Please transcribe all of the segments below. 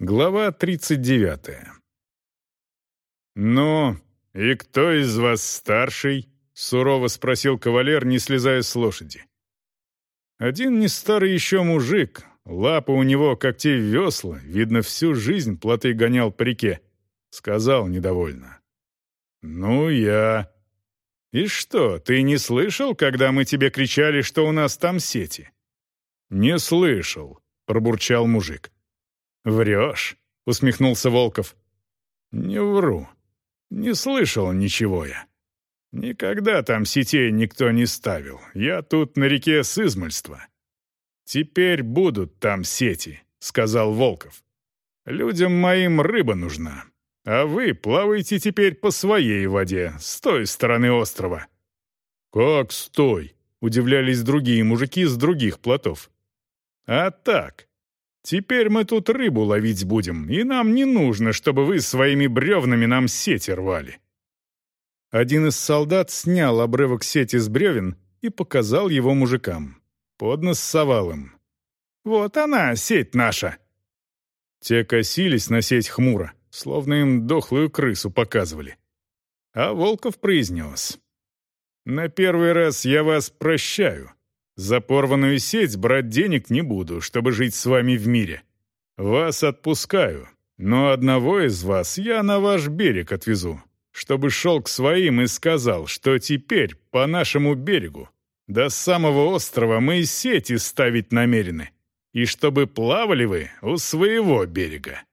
Глава 39. «Ну, и кто из вас старший?» — сурово спросил кавалер, не слезая с лошади. Один не старый еще мужик, лапы у него, как те весла, видно, всю жизнь плоты гонял по реке, сказал недовольно. «Ну, я...» «И что, ты не слышал, когда мы тебе кричали, что у нас там сети?» «Не слышал», — пробурчал мужик. «Врешь», — усмехнулся Волков. «Не вру. Не слышал ничего я. Никогда там сетей никто не ставил. Я тут на реке с измольства. Теперь будут там сети», — сказал Волков. «Людям моим рыба нужна, а вы плаваете теперь по своей воде, с той стороны острова». «Как стой?» — удивлялись другие мужики с других плотов. «А так, Теперь мы тут рыбу ловить будем, и нам не нужно, чтобы вы своими бревнами нам сети рвали». Один из солдат снял обрывок сети с бревен и показал его мужикам. Поднос совал им. «Вот она, сеть наша!» Те косились на сеть хмуро, словно им дохлую крысу показывали. А Волков произнес. «На первый раз я вас прощаю. За порванную сеть брать денег не буду, чтобы жить с вами в мире. Вас отпускаю, но одного из вас я на ваш берег отвезу, чтобы шел к своим и сказал, что теперь по нашему берегу до самого острова мы сети ставить намерены, и чтобы плавали вы у своего берега».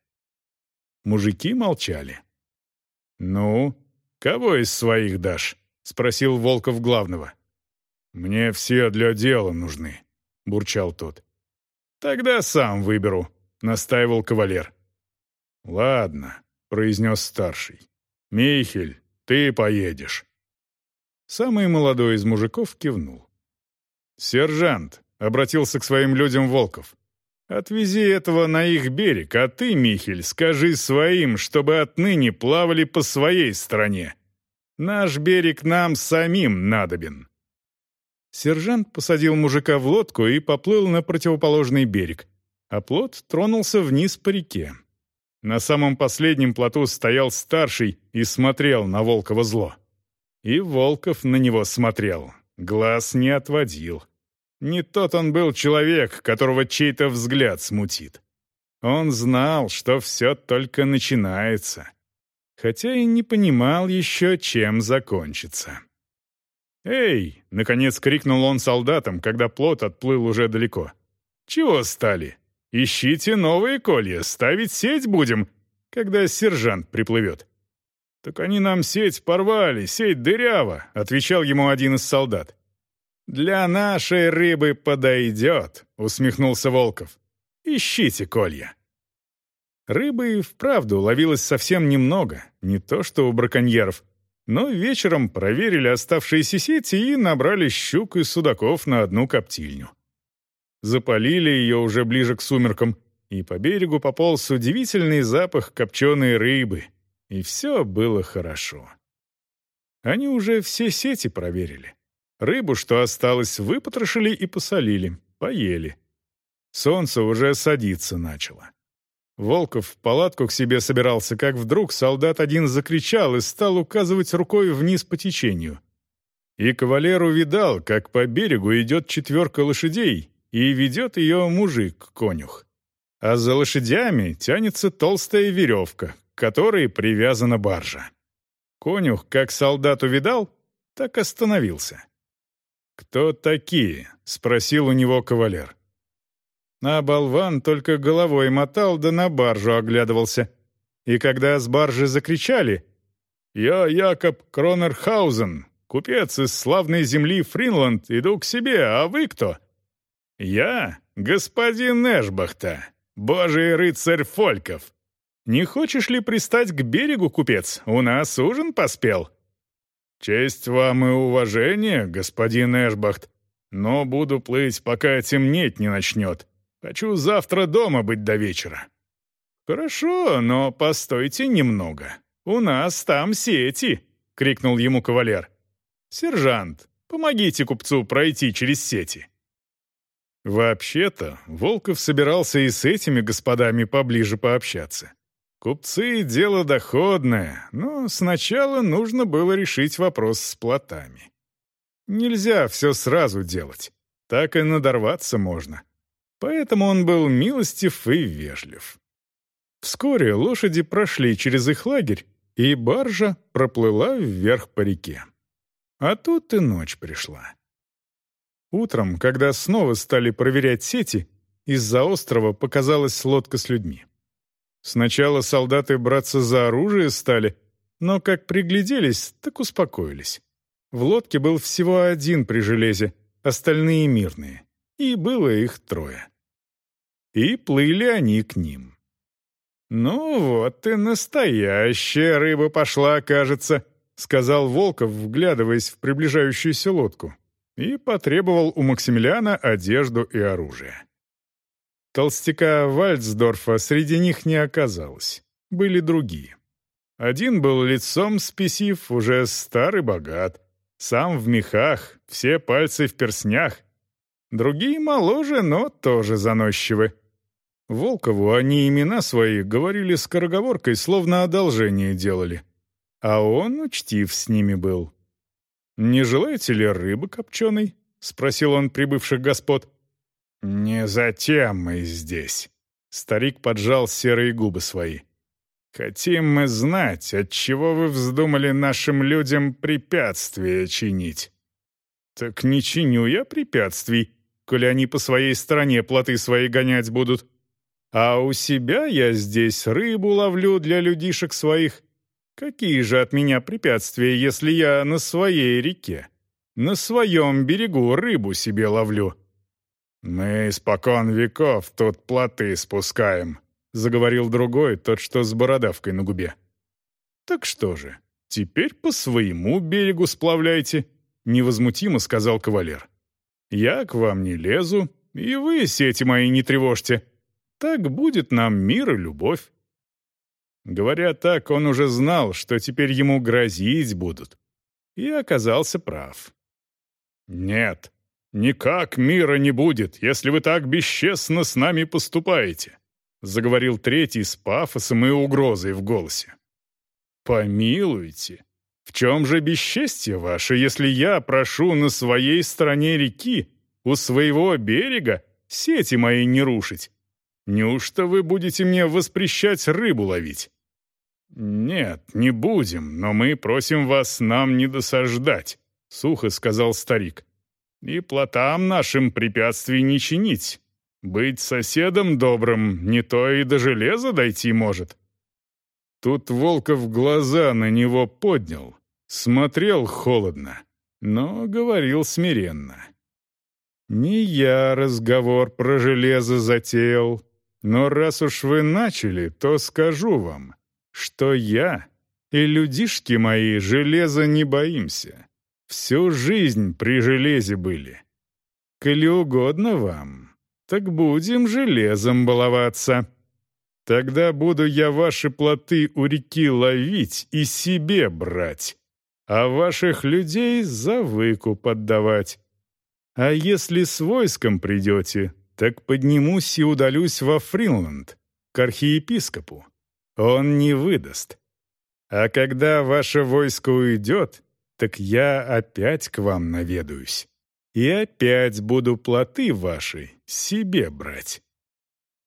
Мужики молчали. «Ну, кого из своих дашь?» — спросил Волков главного. «Мне все для дела нужны», — бурчал тот. «Тогда сам выберу», — настаивал кавалер. «Ладно», — произнес старший. «Михель, ты поедешь». Самый молодой из мужиков кивнул. «Сержант», — обратился к своим людям Волков, — «отвези этого на их берег, а ты, Михель, скажи своим, чтобы отныне плавали по своей стороне. Наш берег нам самим надобен». Сержант посадил мужика в лодку и поплыл на противоположный берег, а плот тронулся вниз по реке. На самом последнем плоту стоял старший и смотрел на Волкова зло. И Волков на него смотрел, глаз не отводил. Не тот он был человек, которого чей-то взгляд смутит. Он знал, что все только начинается, хотя и не понимал еще, чем закончится. «Эй!» — наконец крикнул он солдатам, когда плот отплыл уже далеко. «Чего стали? Ищите новые колья, ставить сеть будем, когда сержант приплывет». «Так они нам сеть порвали, сеть дырява», — отвечал ему один из солдат. «Для нашей рыбы подойдет», — усмехнулся Волков. «Ищите колья». Рыбы вправду ловилось совсем немного, не то что у браконьеров — но вечером проверили оставшиеся сети и набрали щук и судаков на одну коптильню. Запалили ее уже ближе к сумеркам, и по берегу пополз удивительный запах копченой рыбы, и все было хорошо. Они уже все сети проверили. Рыбу, что осталось, выпотрошили и посолили, поели. Солнце уже садиться начало. Волков в палатку к себе собирался, как вдруг солдат один закричал и стал указывать рукой вниз по течению. И кавалер увидал, как по берегу идет четверка лошадей, и ведет ее мужик-конюх. А за лошадями тянется толстая веревка, к которой привязана баржа. Конюх, как солдат увидал, так остановился. «Кто такие?» — спросил у него кавалер. А болван только головой мотал да на баржу оглядывался. И когда с баржи закричали «Я Якоб Кронерхаузен, купец из славной земли Фринланд, иду к себе, а вы кто?» «Я господин Эшбахта, божий рыцарь Фольков. Не хочешь ли пристать к берегу, купец? У нас ужин поспел». «Честь вам и уважение, господин Эшбахт, но буду плыть, пока темнеть не начнет. Хочу завтра дома быть до вечера». «Хорошо, но постойте немного. У нас там сети», — крикнул ему кавалер. «Сержант, помогите купцу пройти через сети». Вообще-то, Волков собирался и с этими господами поближе пообщаться. Купцы — дело доходное, но сначала нужно было решить вопрос с плотами. Нельзя все сразу делать, так и надорваться можно. Поэтому он был милостив и вежлив. Вскоре лошади прошли через их лагерь, и баржа проплыла вверх по реке. А тут и ночь пришла. Утром, когда снова стали проверять сети, из-за острова показалась лодка с людьми. Сначала солдаты браться за оружие стали, но как пригляделись, так успокоились. В лодке был всего один при железе, остальные мирные, и было их трое. И плыли они к ним. «Ну вот и настоящая рыба пошла, кажется», — сказал Волков, вглядываясь в приближающуюся лодку, и потребовал у Максимилиана одежду и оружие. Толстяка Вальцдорфа среди них не оказалось. Были другие. Один был лицом спесив, уже старый богат. Сам в мехах, все пальцы в перснях. Другие моложе, но тоже заносчивы. Волкову они имена свои говорили скороговоркой, словно одолжение делали. А он учтив с ними был. «Не желаете ли рыбы копченой?» — спросил он прибывших господ. «Не затем мы здесь», — старик поджал серые губы свои. «Хотим мы знать, отчего вы вздумали нашим людям препятствия чинить». «Так не чиню я препятствий, коли они по своей стороне плоты свои гонять будут. А у себя я здесь рыбу ловлю для людишек своих. Какие же от меня препятствия, если я на своей реке, на своем берегу рыбу себе ловлю?» «Мы испокон веков тут плоты спускаем», — заговорил другой, тот, что с бородавкой на губе. «Так что же, теперь по своему берегу сплавляйте», — невозмутимо сказал кавалер. «Я к вам не лезу, и вы сети мои не тревожьте. Так будет нам мир и любовь». Говоря так, он уже знал, что теперь ему грозить будут. И оказался прав. «Нет», «Никак мира не будет, если вы так бесчестно с нами поступаете», заговорил третий с пафосом и угрозой в голосе. «Помилуйте, в чем же бесчестье ваше, если я прошу на своей стороне реки, у своего берега, сети мои не рушить? Неужто вы будете мне воспрещать рыбу ловить?» «Нет, не будем, но мы просим вас нам не досаждать», — сухо сказал старик и плотам нашим препятствий не чинить. Быть соседом добрым не то и до железа дойти может». Тут Волков глаза на него поднял, смотрел холодно, но говорил смиренно. «Не я разговор про железо затеял, но раз уж вы начали, то скажу вам, что я и людишки мои железа не боимся. Всю жизнь при железе были. Коли угодно вам, так будем железом баловаться. Тогда буду я ваши плоты у реки ловить и себе брать, а ваших людей за выкуп отдавать. А если с войском придете, так поднимусь и удалюсь во Фринланд, к архиепископу. Он не выдаст. А когда ваше войско уйдет, так я опять к вам наведаюсь. И опять буду плоты ваши себе брать».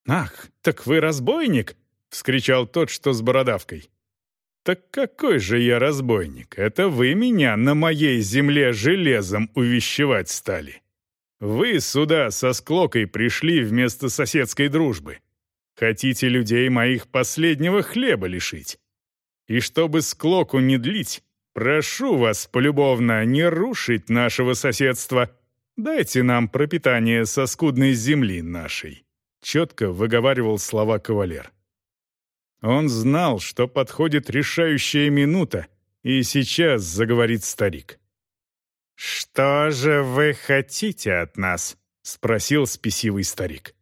«Ах, так вы разбойник!» — вскричал тот, что с бородавкой. «Так какой же я разбойник? Это вы меня на моей земле железом увещевать стали. Вы сюда со склокой пришли вместо соседской дружбы. Хотите людей моих последнего хлеба лишить. И чтобы склоку не длить, Прошу вас, полюбовно, не рушить нашего соседства. Дайте нам пропитание со скудной земли нашей», — четко выговаривал слова кавалер. Он знал, что подходит решающая минута, и сейчас заговорит старик. «Что же вы хотите от нас?» — спросил спесивый старик.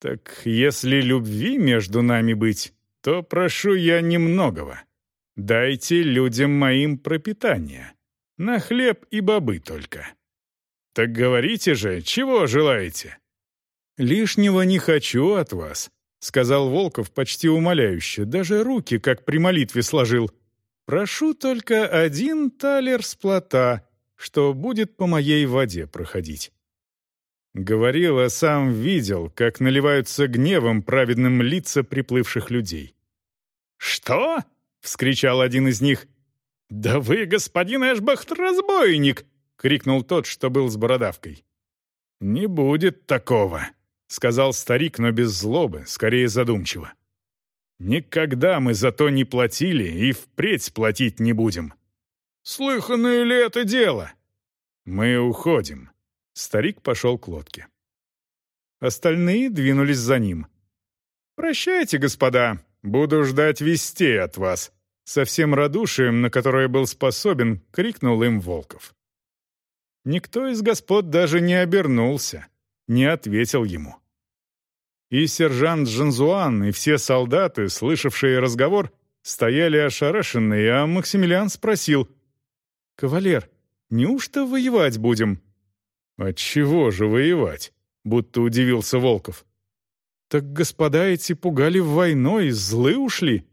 «Так если любви между нами быть, то прошу я немногого. Дайте людям моим пропитание. На хлеб и бобы только. Так говорите же, чего желаете? «Лишнего не хочу от вас», — сказал Волков почти умоляюще, даже руки, как при молитве, сложил. «Прошу только один талер с плота, что будет по моей воде проходить». Говорил, а сам видел, как наливаются гневом праведным лица приплывших людей. «Что?» — вскричал один из них. «Да вы, господин Эшбахт, разбойник!» — крикнул тот, что был с бородавкой. «Не будет такого», — сказал старик, но без злобы, скорее задумчиво. «Никогда мы за то не платили и впредь платить не будем. Слыханное ли это дело?» «Мы уходим», Старик пошел к лодке. Остальные двинулись за ним. «Прощайте, господа, буду ждать вестей от вас», со всем радушием, на которое был способен, крикнул им Волков. Никто из господ даже не обернулся, не ответил ему. И сержант Жанзуан, и все солдаты, слышавшие разговор, стояли ошарашенные, а Максимилиан спросил, «Кавалер, неужто воевать будем?» «Отчего же воевать?» — будто удивился Волков. «Так господа эти пугали войной, злы ушли?»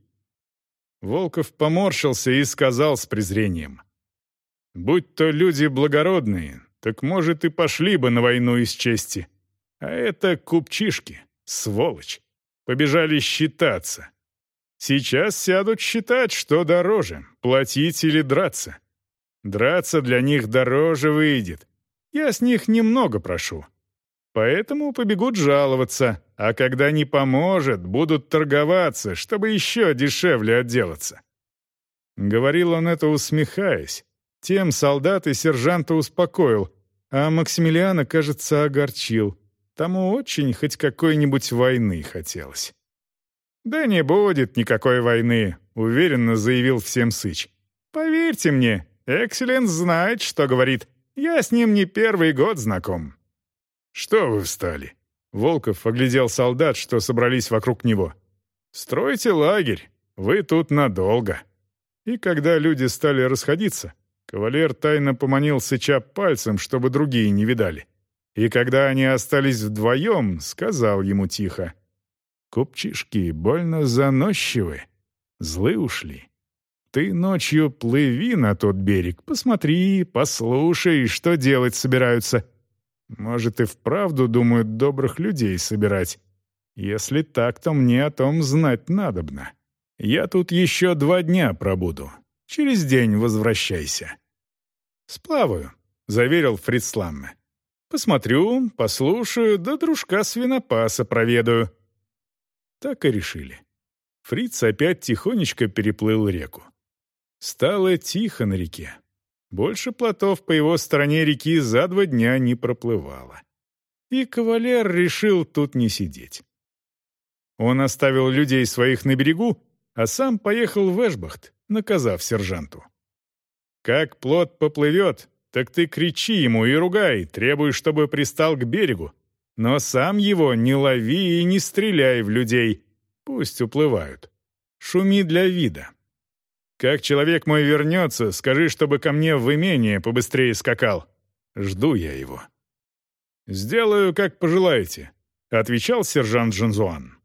Волков поморщился и сказал с презрением. «Будь то люди благородные, так, может, и пошли бы на войну из чести. А это купчишки, сволочь. Побежали считаться. Сейчас сядут считать, что дороже, платить или драться. Драться для них дороже выйдет, я с них немного прошу. Поэтому побегут жаловаться, а когда не поможет, будут торговаться, чтобы еще дешевле отделаться». Говорил он это усмехаясь. Тем солдат и сержанта успокоил, а Максимилиана, кажется, огорчил. Тому очень хоть какой-нибудь войны хотелось. «Да не будет никакой войны», — уверенно заявил всем Сыч. «Поверьте мне, Экселленс знает, что говорит, я с ним не первый год знаком». «Что вы встали?» Волков оглядел солдат, что собрались вокруг него. «Стройте лагерь, вы тут надолго». И когда люди стали расходиться, кавалер тайно поманил Сыча пальцем, чтобы другие не видали. И когда они остались вдвоем, сказал ему тихо. «Купчишки больно заносчивы, злы ушли. Ты ночью плыви на тот берег, посмотри, послушай, что делать собираются. Может, и вправду думают добрых людей собирать. Если так, то мне о том знать надобно. Я тут еще два дня пробуду. Через день возвращайся». «Сплаваю», — заверил Фрицламме. «Посмотрю, послушаю, да дружка свинопаса проведаю». Так и решили. Фриц опять тихонечко переплыл реку. Стало тихо на реке. Больше плотов по его стороне реки за два дня не проплывало. И кавалер решил тут не сидеть. Он оставил людей своих на берегу, а сам поехал в Эшбахт, наказав сержанту. «Как плот поплывет, так ты кричи ему и ругай, требуй, чтобы пристал к берегу. Но сам его не лови и не стреляй в людей, пусть уплывают. Шуми для вида, как человек мой вернется, скажи, чтобы ко мне в имение побыстрее скакал. Жду я его». «Сделаю, как пожелаете», — отвечал сержант Жанзуан.